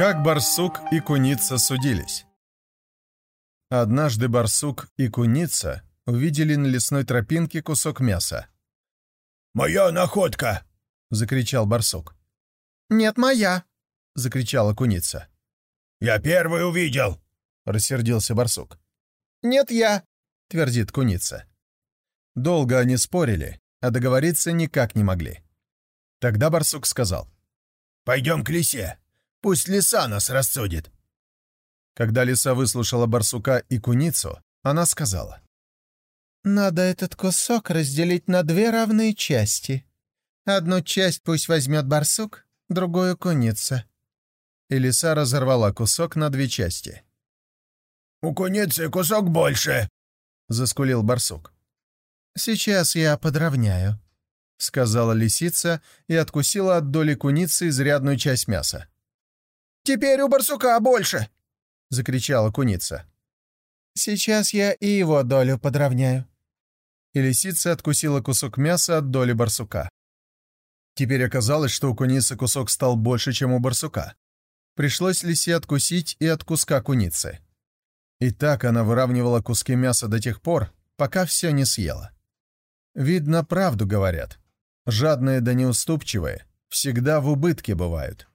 Как барсук и куница судились. Однажды барсук и куница увидели на лесной тропинке кусок мяса. «Моя находка!» — закричал барсук. «Нет, моя!» — закричала куница. «Я первый увидел!» — рассердился барсук. «Нет, я!» — твердит куница. Долго они спорили, а договориться никак не могли. Тогда барсук сказал. «Пойдем к лисе. Пусть лиса нас рассудит». Когда лиса выслушала барсука и куницу, она сказала. «Надо этот кусок разделить на две равные части. Одну часть пусть возьмет барсук, другую — куница». И лиса разорвала кусок на две части. «У куницы кусок больше», — заскулил барсук. «Сейчас я подровняю», — сказала лисица и откусила от доли куницы изрядную часть мяса. «Теперь у барсука больше!» — закричала куница. «Сейчас я и его долю подровняю». И лисица откусила кусок мяса от доли барсука. Теперь оказалось, что у куницы кусок стал больше, чем у барсука. Пришлось лисе откусить и от куска куницы. И так она выравнивала куски мяса до тех пор, пока все не съела. Видно, правду говорят. Жадные да неуступчивые всегда в убытке бывают.